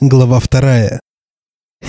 Глава вторая.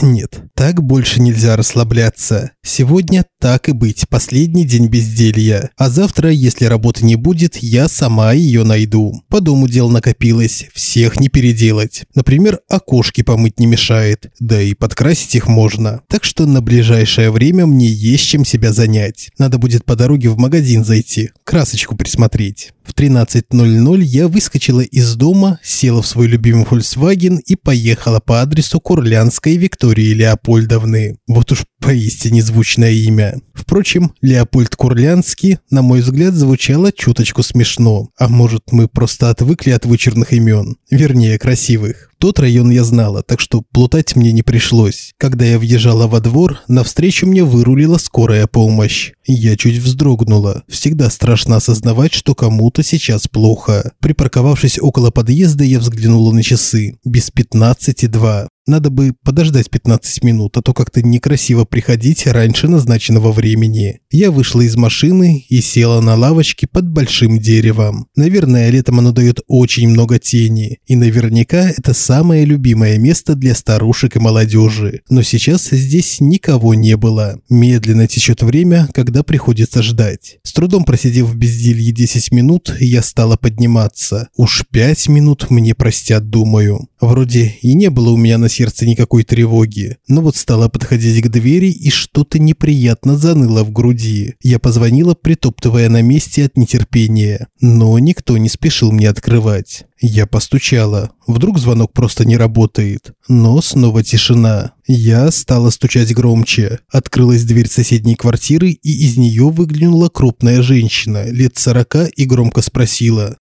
Нет, так больше нельзя расслабляться. Сегодня, так и быть, последний день безделья. А завтра, если работы не будет, я сама ее найду. По дому дел накопилось, всех не переделать. Например, окошки помыть не мешает, да и подкрасить их можно. Так что на ближайшее время мне есть чем себя занять. Надо будет по дороге в магазин зайти, красочку присмотреть. В 13.00 я выскочила из дома, села в свой любимый Volkswagen и поехала по адресу Курлянской Виктории Леопольдовны. Вот уж поистине звучное имя. Впрочем, Леопольд Курлянский, на мой взгляд, звучало чуточку смешно. А может, мы просто отвыкли от вычурных имен? Вернее, красивых. Тот район я знала, так что плутать мне не пришлось. Когда я въезжала во двор, навстречу мне вырулила скорая помощь. Я чуть вздрогнула. Всегда страшно осознавать, что кому-то сейчас плохо. Припарковавшись около подъезда, я взглянула на часы. Без пятнадцати два. Надо бы подождать 15 минут, а то как-то некрасиво приходить раньше назначенного времени. Я вышла из машины и села на лавочке под большим деревом. Наверное, летом оно дает очень много тени. И наверняка это самое любимое место для старушек и молодежи. Но сейчас здесь никого не было. Медленно течет время, когда приходится ждать. С трудом просидев в безделье 10 минут, я стала подниматься. Уж 5 минут мне простят, думаю. Вроде и не было у меня на сердце никакой тревоги, но вот стала подходить к двери и что-то неприятно заныло в груди. Я позвонила, притоптывая на месте от нетерпения, но никто не спешил мне открывать. Я постучала. Вдруг звонок просто не работает. Но снова тишина. Я стала стучать громче. Открылась дверь соседней квартиры, и из нее выглянула крупная женщина, лет сорока, и громко спросила.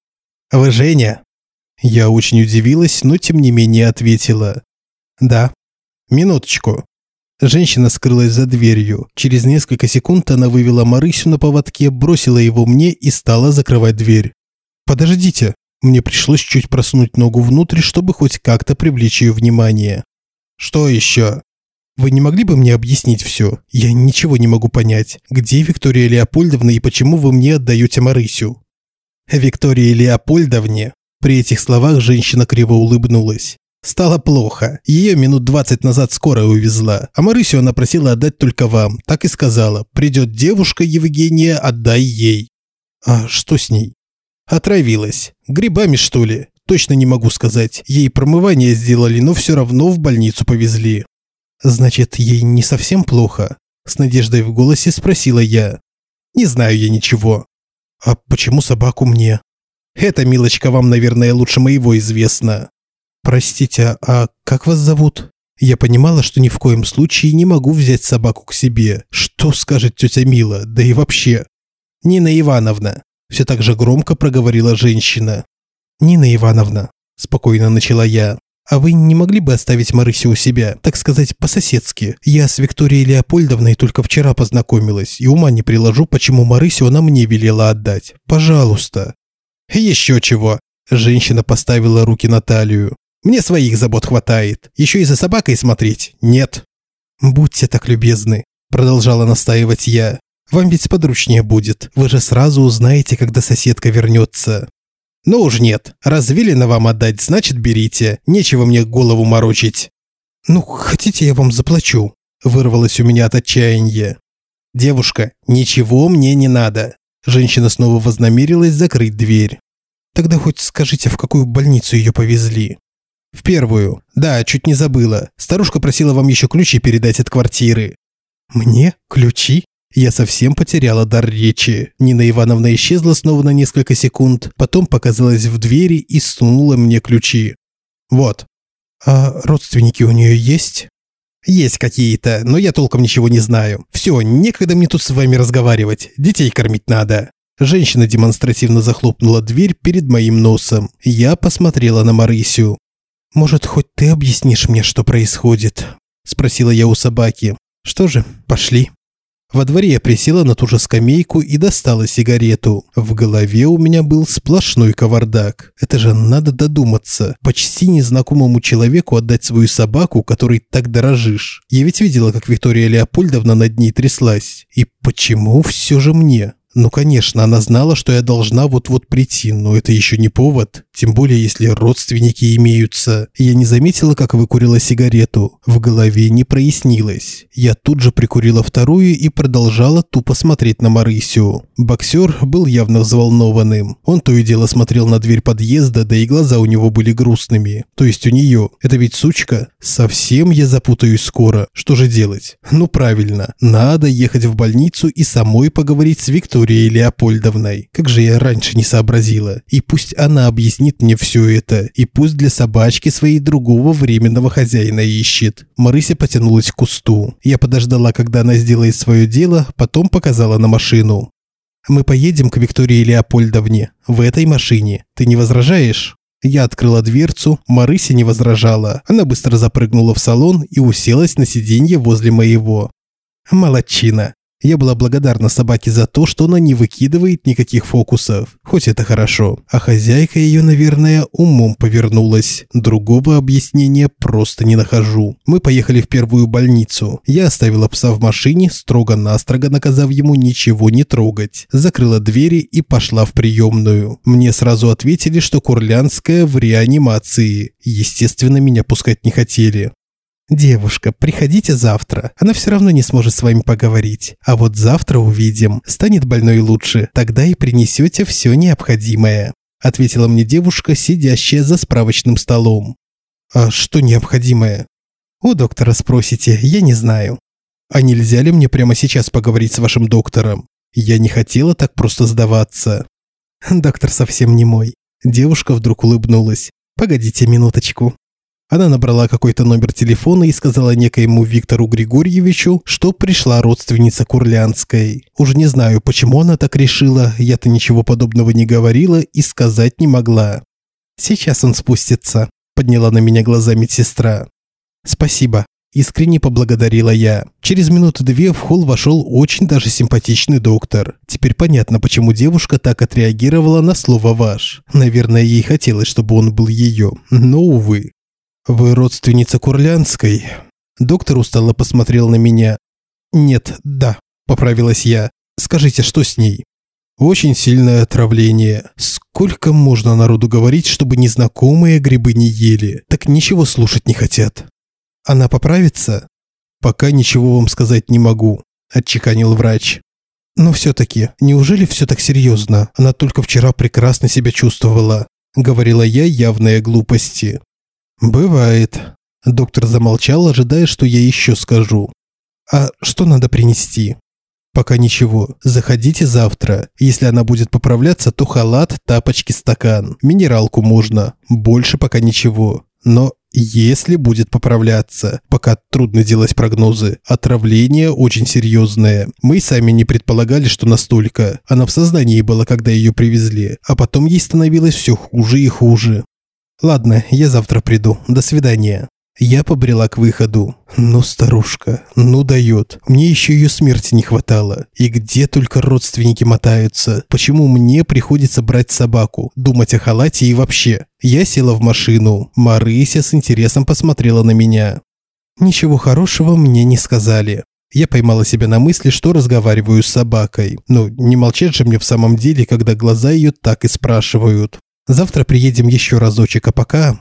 «Вы Женя?» Я очень удивилась, но тем не менее ответила. «Да». «Минуточку». Женщина скрылась за дверью. Через несколько секунд она вывела Марысю на поводке, бросила его мне и стала закрывать дверь. «Подождите». Мне пришлось чуть просунуть ногу внутрь, чтобы хоть как-то привлечь ее внимание. «Что еще?» Вы не могли бы мне объяснить все? Я ничего не могу понять. Где Виктория Леопольдовна и почему вы мне отдаете Марысю?» Виктории Леопольдовне при этих словах женщина криво улыбнулась. Стало плохо. Ее минут двадцать назад скорая увезла. А Марысю она просила отдать только вам. Так и сказала. Придет девушка Евгения, отдай ей. А что с ней? Отравилась. Грибами, что ли? Точно не могу сказать. Ей промывание сделали, но все равно в больницу повезли. Значит, ей не совсем плохо? С надеждой в голосе спросила я. Не знаю я ничего. А почему собаку мне? Это, милочка, вам, наверное, лучше моего известно. Простите, а как вас зовут? Я понимала, что ни в коем случае не могу взять собаку к себе. Что скажет тетя Мила? Да и вообще. Нина Ивановна. Все так же громко проговорила женщина. Нина Ивановна, спокойно начала я. А вы не могли бы оставить Марысю у себя, так сказать, по-соседски? Я с Викторией Леопольдовной только вчера познакомилась, и ума не приложу, почему Марысю она мне велела отдать. Пожалуйста. «Еще чего!» Женщина поставила руки на талию. «Мне своих забот хватает. Еще и за собакой смотреть? Нет». «Будьте так любезны», – продолжала настаивать я. «Вам ведь подручнее будет. Вы же сразу узнаете, когда соседка вернется». «Ну уж нет. Раз велено вам отдать, значит берите. Нечего мне голову морочить». «Ну, хотите, я вам заплачу?» – вырвалось у меня от отчаяния. «Девушка, ничего мне не надо. Женщина снова вознамерилась закрыть дверь. Тогда хоть скажите, в какую больницу ее повезли? В первую. Да, чуть не забыла. Старушка просила вам еще ключи передать от квартиры. Мне? Ключи? Я совсем потеряла дар речи. Нина Ивановна исчезла снова на несколько секунд, потом показалась в двери и сунула мне ключи. Вот. А родственники у нее есть? Есть какие-то, но я толком ничего не знаю. Все, некогда мне тут с вами разговаривать. Детей кормить надо. Женщина демонстративно захлопнула дверь перед моим носом. Я посмотрела на Марысю. «Может, хоть ты объяснишь мне, что происходит?» – спросила я у собаки. «Что же, пошли». Во дворе я присела на ту же скамейку и достала сигарету. В голове у меня был сплошной кавардак. Это же надо додуматься. Почти незнакомому человеку отдать свою собаку, которой так дорожишь. Я ведь видела, как Виктория Леопольдовна над ней тряслась. И почему все же мне? Ну, конечно, она знала, что я должна вот-вот прийти, но это еще не повод. Тем более, если родственники имеются. Я не заметила, как выкурила сигарету. В голове не прояснилось. Я тут же прикурила вторую и продолжала тупо смотреть на Марысю. Боксер был явно взволнованным. Он то и дело смотрел на дверь подъезда, да и глаза у него были грустными. То есть у нее. Это ведь сучка. Совсем я запутаюсь скоро. Что же делать? Ну правильно. Надо ехать в больницу и самой поговорить с Викторией Леопольдовной. Как же я раньше не сообразила. И пусть она объяснит мне все это, и пусть для собачки своей другого временного хозяина ищет. Марыся потянулась к кусту. Я подождала, когда она сделает свое дело, потом показала на машину. «Мы поедем к Виктории Леопольдовне. В этой машине. Ты не возражаешь?» Я открыла дверцу, Марыся не возражала. Она быстро запрыгнула в салон и уселась на сиденье возле моего. Молодчина. Я была благодарна собаке за то, что она не выкидывает никаких фокусов. Хоть это хорошо. А хозяйка ее, наверное, умом повернулась. Другого объяснения просто не нахожу. Мы поехали в первую больницу. Я оставила пса в машине, строго-настрого наказав ему ничего не трогать. Закрыла двери и пошла в приемную. Мне сразу ответили, что Курлянская в реанимации. Естественно, меня пускать не хотели. «Девушка, приходите завтра. Она все равно не сможет с вами поговорить. А вот завтра увидим. Станет больной лучше. Тогда и принесете все необходимое», – ответила мне девушка, сидящая за справочным столом. «А что необходимое?» «У доктора спросите, я не знаю». «А нельзя ли мне прямо сейчас поговорить с вашим доктором? Я не хотела так просто сдаваться». «Доктор совсем не мой». Девушка вдруг улыбнулась. «Погодите минуточку». Она набрала какой-то номер телефона и сказала некоему Виктору Григорьевичу, что пришла родственница Курлянской. Уже не знаю, почему она так решила, я-то ничего подобного не говорила и сказать не могла. «Сейчас он спустится», – подняла на меня глаза медсестра. «Спасибо», – искренне поблагодарила я. Через минуты две в холл вошел очень даже симпатичный доктор. Теперь понятно, почему девушка так отреагировала на слово «ваш». Наверное, ей хотелось, чтобы он был ее, но, увы. «Вы родственница Курлянской?» Доктор устало посмотрел на меня. «Нет, да», – поправилась я. «Скажите, что с ней?» «Очень сильное отравление. Сколько можно народу говорить, чтобы незнакомые грибы не ели? Так ничего слушать не хотят». «Она поправится?» «Пока ничего вам сказать не могу», – отчеканил врач. «Но все-таки, неужели все так серьезно? Она только вчера прекрасно себя чувствовала», – говорила я явные глупости. «Бывает». Доктор замолчал, ожидая, что я еще скажу. «А что надо принести?» «Пока ничего. Заходите завтра. Если она будет поправляться, то халат, тапочки, стакан. Минералку можно. Больше пока ничего. Но если будет поправляться, пока трудно делать прогнозы. Отравление очень серьезное. Мы сами не предполагали, что настолько. Она в сознании была, когда ее привезли, а потом ей становилось все хуже и хуже. Ладно, я завтра приду. До свидания. Я побрела к выходу. Ну, старушка, ну дает. Мне еще ее смерти не хватало. И где только родственники мотаются. Почему мне приходится брать собаку, думать о халате и вообще? Я села в машину. Марыся с интересом посмотрела на меня. Ничего хорошего мне не сказали. Я поймала себя на мысли, что разговариваю с собакой. Ну, не молчать же мне в самом деле, когда глаза ее так и спрашивают. Завтра приедем еще разочек, а пока...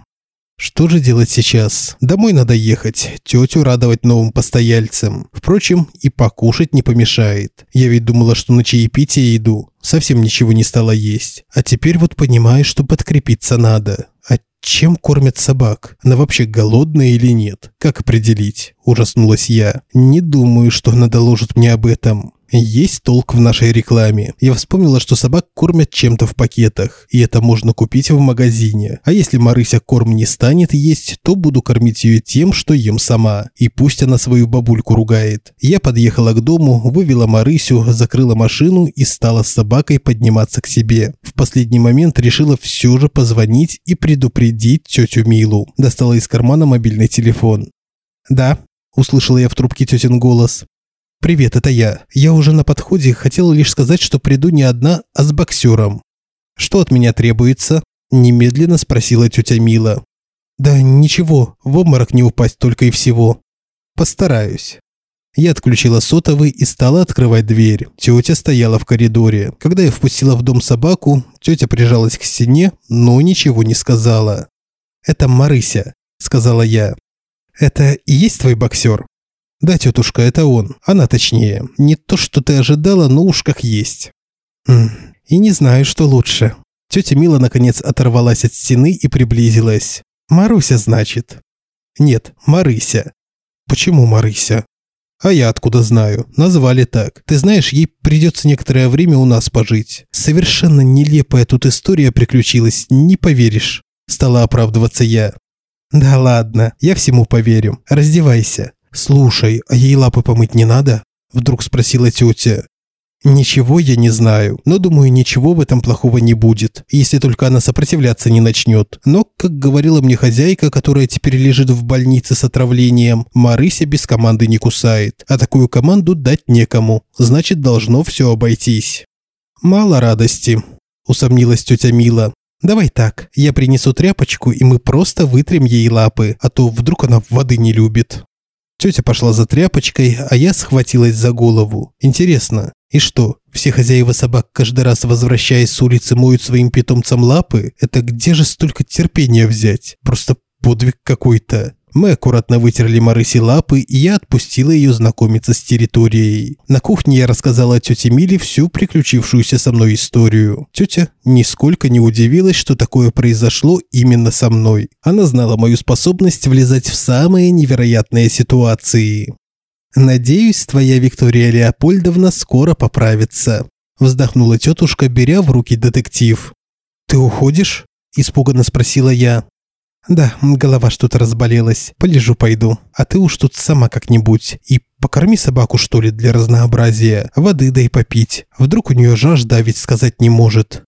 Что же делать сейчас? Домой надо ехать, тетю радовать новым постояльцам. Впрочем, и покушать не помешает. Я ведь думала, что на чаепитие иду. Совсем ничего не стала есть. А теперь вот понимаю, что подкрепиться надо. А чем кормят собак? Она вообще голодная или нет? Как определить? Ужаснулась я. Не думаю, что она доложит мне об этом. Есть толк в нашей рекламе. Я вспомнила, что собак кормят чем-то в пакетах, и это можно купить в магазине. А если Марыся корм не станет есть, то буду кормить ее тем, что ем сама. И пусть она свою бабульку ругает. Я подъехала к дому, вывела Марысю, закрыла машину и стала с собакой подниматься к себе. В последний момент решила все же позвонить и предупредить тетю Милу. Достала из кармана мобильный телефон. «Да», – услышала я в трубке тетин голос. «Привет, это я. Я уже на подходе, хотела лишь сказать, что приду не одна, а с боксером». «Что от меня требуется?» – немедленно спросила тетя Мила. «Да ничего, в обморок не упасть только и всего». «Постараюсь». Я отключила сотовый и стала открывать дверь. Тетя стояла в коридоре. Когда я впустила в дом собаку, тетя прижалась к стене, но ничего не сказала. «Это Марыся», – сказала я. «Это и есть твой боксер?» «Да, тетушка, это он. Она точнее. Не то, что ты ожидала, но уж как есть». «Хм, и не знаю, что лучше». Тетя Мила наконец оторвалась от стены и приблизилась. «Маруся, значит?» «Нет, Марыся». «Почему Марыся?» «А я откуда знаю? Назвали так. Ты знаешь, ей придется некоторое время у нас пожить. Совершенно нелепая тут история приключилась, не поверишь». Стала оправдываться я. «Да ладно, я всему поверю. Раздевайся». «Слушай, а ей лапы помыть не надо?» Вдруг спросила тетя. Ничего я не знаю, но думаю, ничего в этом плохого не будет, если только она сопротивляться не начнет. Но, как говорила мне хозяйка, которая теперь лежит в больнице с отравлением, Марыся без команды не кусает, а такую команду дать некому, значит, должно все обойтись. Мало радости, усомнилась тетя Мила. Давай так, я принесу тряпочку, и мы просто вытрем ей лапы, а то вдруг она воды не любит. Тетя пошла за тряпочкой, а я схватилась за голову. Интересно, и что, все хозяева собак каждый раз, возвращаясь с улицы, моют своим питомцам лапы? Это где же столько терпения взять? Просто подвиг какой-то. Мы аккуратно вытерли Марысе лапы, и я отпустила ее знакомиться с территорией. На кухне я рассказала тете Миле всю приключившуюся со мной историю. Тетя нисколько не удивилась, что такое произошло именно со мной. Она знала мою способность влезать в самые невероятные ситуации. «Надеюсь, твоя Виктория Леопольдовна скоро поправится», вздохнула тетушка, беря в руки детектив. «Ты уходишь?» – испуганно спросила я. «Да, голова что-то разболелась. Полежу пойду. А ты уж тут сама как-нибудь. И покорми собаку, что ли, для разнообразия. Воды дай попить. Вдруг у нее жажда, ведь сказать не может».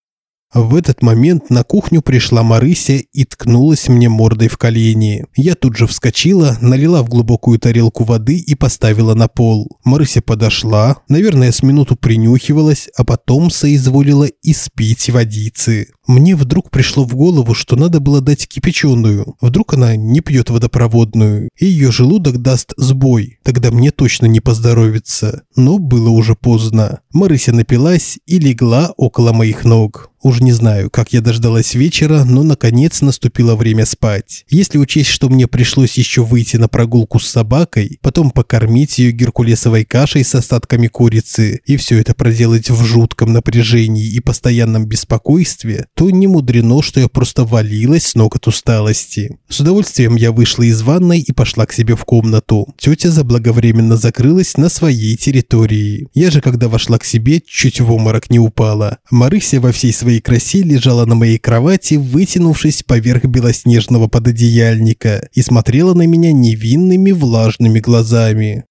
В этот момент на кухню пришла Марыся и ткнулась мне мордой в колени. Я тут же вскочила, налила в глубокую тарелку воды и поставила на пол. Марыся подошла, наверное, с минуту принюхивалась, а потом соизволила испить водицы. Мне вдруг пришло в голову, что надо было дать кипяченую. Вдруг она не пьет водопроводную, и ее желудок даст сбой. Тогда мне точно не поздоровится. Но было уже поздно. Марыся напилась и легла около моих ног. Уж не знаю, как я дождалась вечера, но наконец наступило время спать. Если учесть, что мне пришлось еще выйти на прогулку с собакой, потом покормить ее геркулесовой кашей с остатками курицы, и все это проделать в жутком напряжении и постоянном беспокойстве, то не мудрено, что я просто валилась с ног от усталости. С удовольствием я вышла из ванной и пошла к себе в комнату. Тетя заблаговременно закрылась на своей территории. Я же, когда вошла к себе, чуть в обморок не упала. Марыся во всей своей красе лежала на моей кровати, вытянувшись поверх белоснежного пододеяльника и смотрела на меня невинными влажными глазами.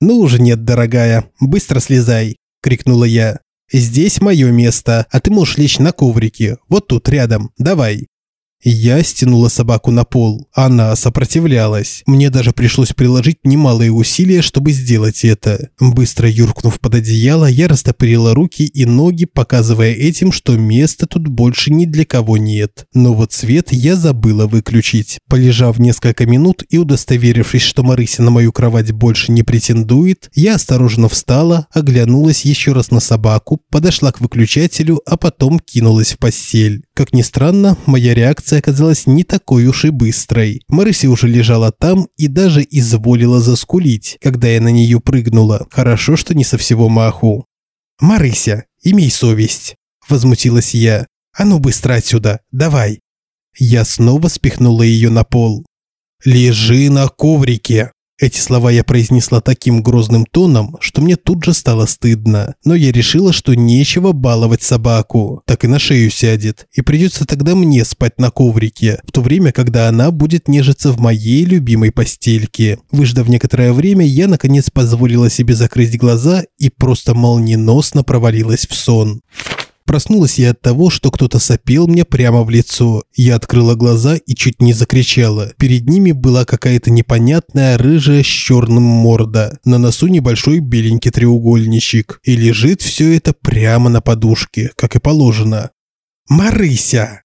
«Ну уже нет, дорогая, быстро слезай!» – крикнула я. Здесь мое место, а ты можешь лечь на коврике, вот тут рядом. Давай. Я стянула собаку на пол. Она сопротивлялась. Мне даже пришлось приложить немалые усилия, чтобы сделать это. Быстро юркнув под одеяло, я растопырила руки и ноги, показывая этим, что места тут больше ни для кого нет. Но вот свет я забыла выключить. Полежав несколько минут и удостоверившись, что Марыся на мою кровать больше не претендует, я осторожно встала, оглянулась еще раз на собаку, подошла к выключателю, а потом кинулась в постель. Как ни странно, моя реакция оказалась не такой уж и быстрой. Марыся уже лежала там и даже изволила заскулить, когда я на нее прыгнула. Хорошо, что не со всего маху. «Марыся, имей совесть!» – возмутилась я. «А ну быстро отсюда, давай!» Я снова спихнула ее на пол. «Лежи на коврике!» Эти слова я произнесла таким грозным тоном, что мне тут же стало стыдно. Но я решила, что нечего баловать собаку. Так и на шею сядет. И придется тогда мне спать на коврике, в то время, когда она будет нежиться в моей любимой постельке. Выждав некоторое время, я наконец позволила себе закрыть глаза и просто молниеносно провалилась в сон. Проснулась я от того, что кто-то сопел мне прямо в лицо. Я открыла глаза и чуть не закричала. Перед ними была какая-то непонятная рыжая с черным морда. На носу небольшой беленький треугольничек. И лежит все это прямо на подушке, как и положено. «Марыся!»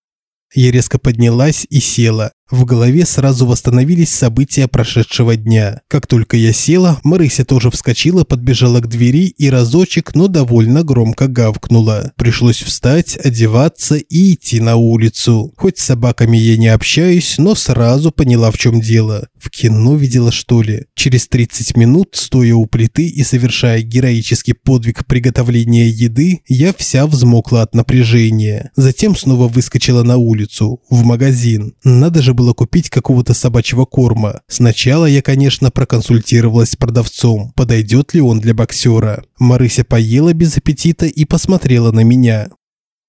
Я резко поднялась и села. В голове сразу восстановились события прошедшего дня. Как только я села, Марыся тоже вскочила, подбежала к двери и разочек, но довольно громко гавкнула. Пришлось встать, одеваться и идти на улицу. Хоть с собаками я не общаюсь, но сразу поняла, в чем дело. В кино видела, что ли? Через 30 минут, стоя у плиты и совершая героический подвиг приготовления еды, я вся взмокла от напряжения. Затем снова выскочила на улицу, в магазин. Надо же было купить какого-то собачьего корма. Сначала я, конечно, проконсультировалась с продавцом, подойдет ли он для боксера. Марыся поела без аппетита и посмотрела на меня.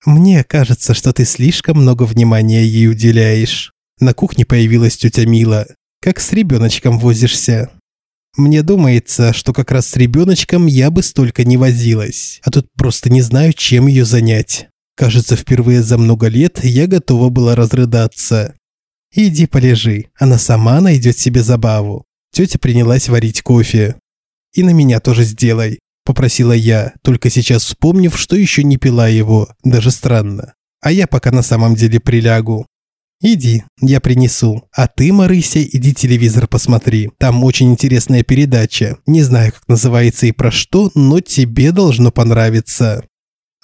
«Мне кажется, что ты слишком много внимания ей уделяешь». На кухне появилась тетя Мила. «Как с ребеночком возишься?» Мне думается, что как раз с ребеночком я бы столько не возилась, а тут просто не знаю, чем ее занять. Кажется, впервые за много лет я готова была разрыдаться. «Иди полежи, она сама найдет себе забаву». Тетя принялась варить кофе. «И на меня тоже сделай», – попросила я, только сейчас вспомнив, что еще не пила его, даже странно. А я пока на самом деле прилягу. «Иди, я принесу. А ты, Марыся, иди телевизор посмотри. Там очень интересная передача. Не знаю, как называется и про что, но тебе должно понравиться.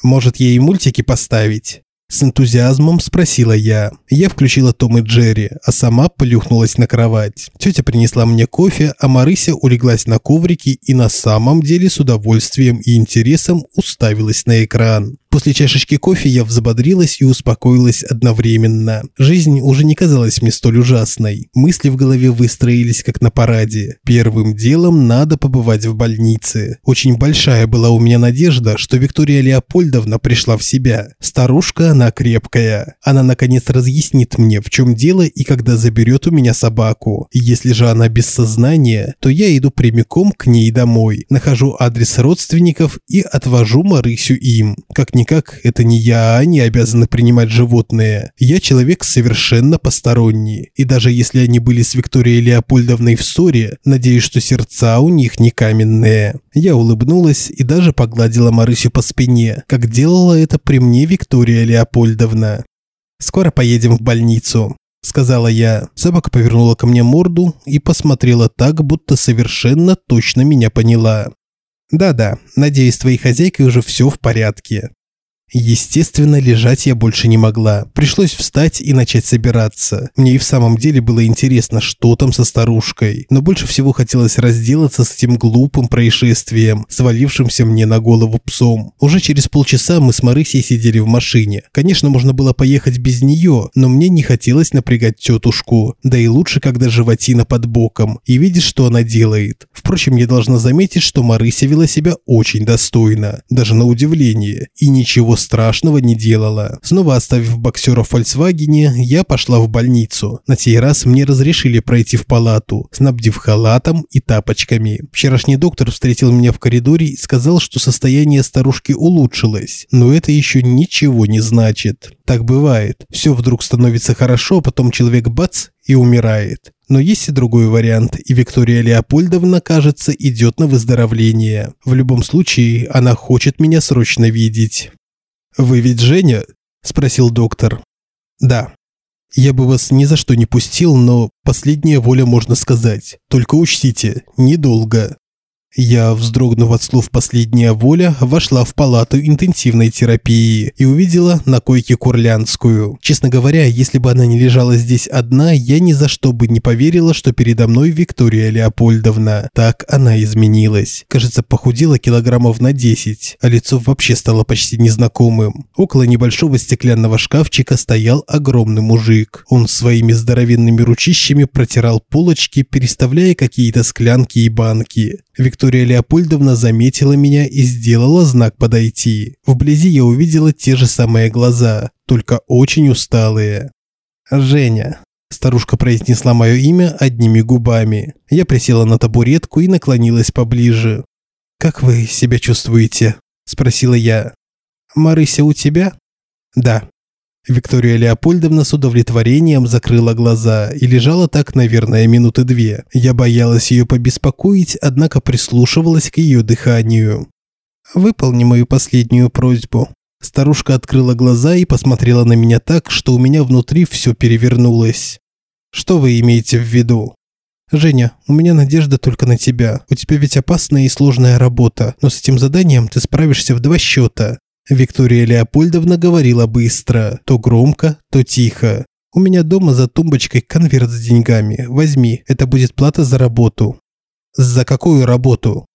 Может, ей мультики поставить?» С энтузиазмом спросила я. Я включила Том и Джерри, а сама плюхнулась на кровать. Тетя принесла мне кофе, а Марыся улеглась на коврике и на самом деле с удовольствием и интересом уставилась на экран. После чашечки кофе я взбодрилась и успокоилась одновременно. Жизнь уже не казалась мне столь ужасной. Мысли в голове выстроились как на параде. Первым делом надо побывать в больнице. Очень большая была у меня надежда, что Виктория Леопольдовна пришла в себя. Старушка она крепкая. Она наконец разъяснит мне, в чем дело и когда заберет у меня собаку. Если же она без сознания, то я иду прямиком к ней домой. Нахожу адрес родственников и отвожу Марысю им. Как ни как-никак, это не я, они обязаны принимать животные. Я человек совершенно посторонний. И даже если они были с Викторией Леопольдовной в ссоре, надеюсь, что сердца у них не каменные. Я улыбнулась и даже погладила Марысю по спине, как делала это при мне Виктория Леопольдовна. «Скоро поедем в больницу», – сказала я. Собака повернула ко мне морду и посмотрела так, будто совершенно точно меня поняла. «Да-да, надеюсь, твоей хозяйкой уже все в порядке». Естественно, лежать я больше не могла. Пришлось встать и начать собираться. Мне и в самом деле было интересно, что там со старушкой. Но больше всего хотелось разделаться с этим глупым происшествием, свалившимся мне на голову псом. Уже через полчаса мы с Марысей сидели в машине. Конечно, можно было поехать без нее, но мне не хотелось напрягать тетушку. Да и лучше, когда животина под боком. И видишь, что она делает. Впрочем, я должна заметить, что Марыся вела себя очень достойно. Даже на удивление. И ничего страшного не делала. Снова оставив боксера в Фольксвагене, я пошла в больницу. На сей раз мне разрешили пройти в палату, снабдив халатом и тапочками. Вчерашний доктор встретил меня в коридоре и сказал, что состояние старушки улучшилось. Но это еще ничего не значит. Так бывает. Все вдруг становится хорошо, а потом человек бац и умирает. Но есть и другой вариант, и Виктория Леопольдовна, кажется, идет на выздоровление. В любом случае, она хочет меня срочно видеть. «Вы ведь Женя?» – спросил доктор. «Да». «Я бы вас ни за что не пустил, но последняя воля можно сказать. Только учтите, недолго». Я, вздрогнув от слов «последняя воля», вошла в палату интенсивной терапии и увидела на койке Курлянскую. Честно говоря, если бы она не лежала здесь одна, я ни за что бы не поверила, что передо мной Виктория Леопольдовна. Так она изменилась. Кажется, похудела килограммов на 10, а лицо вообще стало почти незнакомым. Около небольшого стеклянного шкафчика стоял огромный мужик. Он своими здоровенными ручищами протирал полочки, переставляя какие-то склянки и банки. Виктория Леопольдовна заметила меня и сделала знак подойти. Вблизи я увидела те же самые глаза, только очень усталые. «Женя», – старушка произнесла мое имя одними губами. Я присела на табуретку и наклонилась поближе. «Как вы себя чувствуете?» – спросила я. «Марыся у тебя?» «Да», Виктория Леопольдовна с удовлетворением закрыла глаза и лежала так, наверное, минуты две. Я боялась ее побеспокоить, однако прислушивалась к ее дыханию. «Выполни мою последнюю просьбу». Старушка открыла глаза и посмотрела на меня так, что у меня внутри все перевернулось. Что вы имеете в виду? Женя, у меня надежда только на тебя. У тебя ведь опасная и сложная работа, но с этим заданием ты справишься в два счета. Виктория Леопольдовна говорила быстро, то громко, то тихо. У меня дома за тумбочкой конверт с деньгами. Возьми, это будет плата за работу. За какую работу?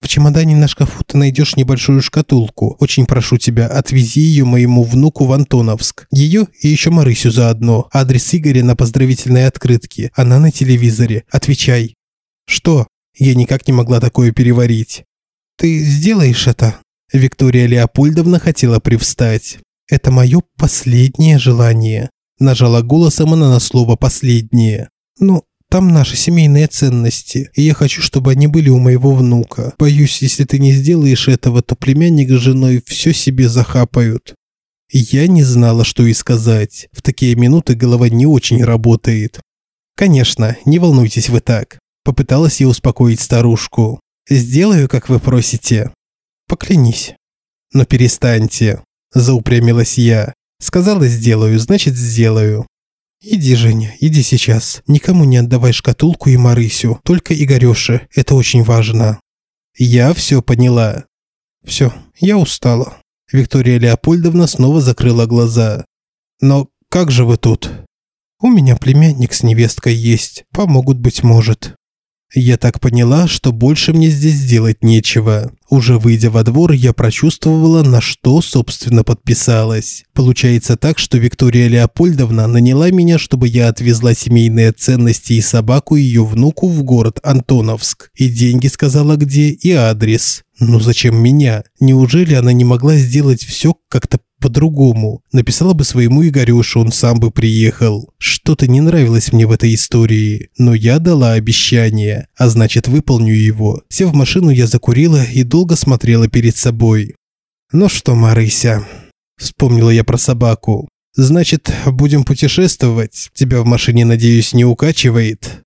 В чемодане на шкафу ты найдешь небольшую шкатулку. Очень прошу тебя, отвези ее моему внуку в Антоновск. Ее и еще Марысю заодно. Адрес Игоря на поздравительной открытке. Она на телевизоре. Отвечай. Что? Я никак не могла такое переварить. Ты сделаешь это? Виктория Леопольдовна хотела привстать. Это мое последнее желание. Нажала голосом она на слово «последнее». Ну, там наши семейные ценности, и я хочу, чтобы они были у моего внука. Боюсь, если ты не сделаешь этого, то племянник с женой все себе захапают». Я не знала, что и сказать. В такие минуты голова не очень работает. «Конечно, не волнуйтесь вы так», – попыталась я успокоить старушку. «Сделаю, как вы просите». «Поклянись». «Но перестаньте», – заупрямилась я. «Сказала, сделаю, значит, сделаю». «Иди, Женя, иди сейчас. Никому не отдавай шкатулку и Марысю, только Игорёше. Это очень важно». «Я все поняла». «Все, я устала». Виктория Леопольдовна снова закрыла глаза. «Но как же вы тут?» «У меня племянник с невесткой есть. Помогут, быть может». Я так поняла, что больше мне здесь делать нечего. Уже выйдя во двор, я прочувствовала, на что, собственно, подписалась. Получается так, что Виктория Леопольдовна наняла меня, чтобы я отвезла семейные ценности и собаку ее внуку в город Антоновск. И деньги сказала где, и адрес. Ну зачем меня? Неужели она не могла сделать все как-то по-другому. Написала бы своему Игорюшу, он сам бы приехал. Что-то не нравилось мне в этой истории, но я дала обещание, а значит выполню его. Сев в машину, я закурила и долго смотрела перед собой. «Ну что, Марыся?» Вспомнила я про собаку. «Значит, будем путешествовать? Тебя в машине, надеюсь, не укачивает?»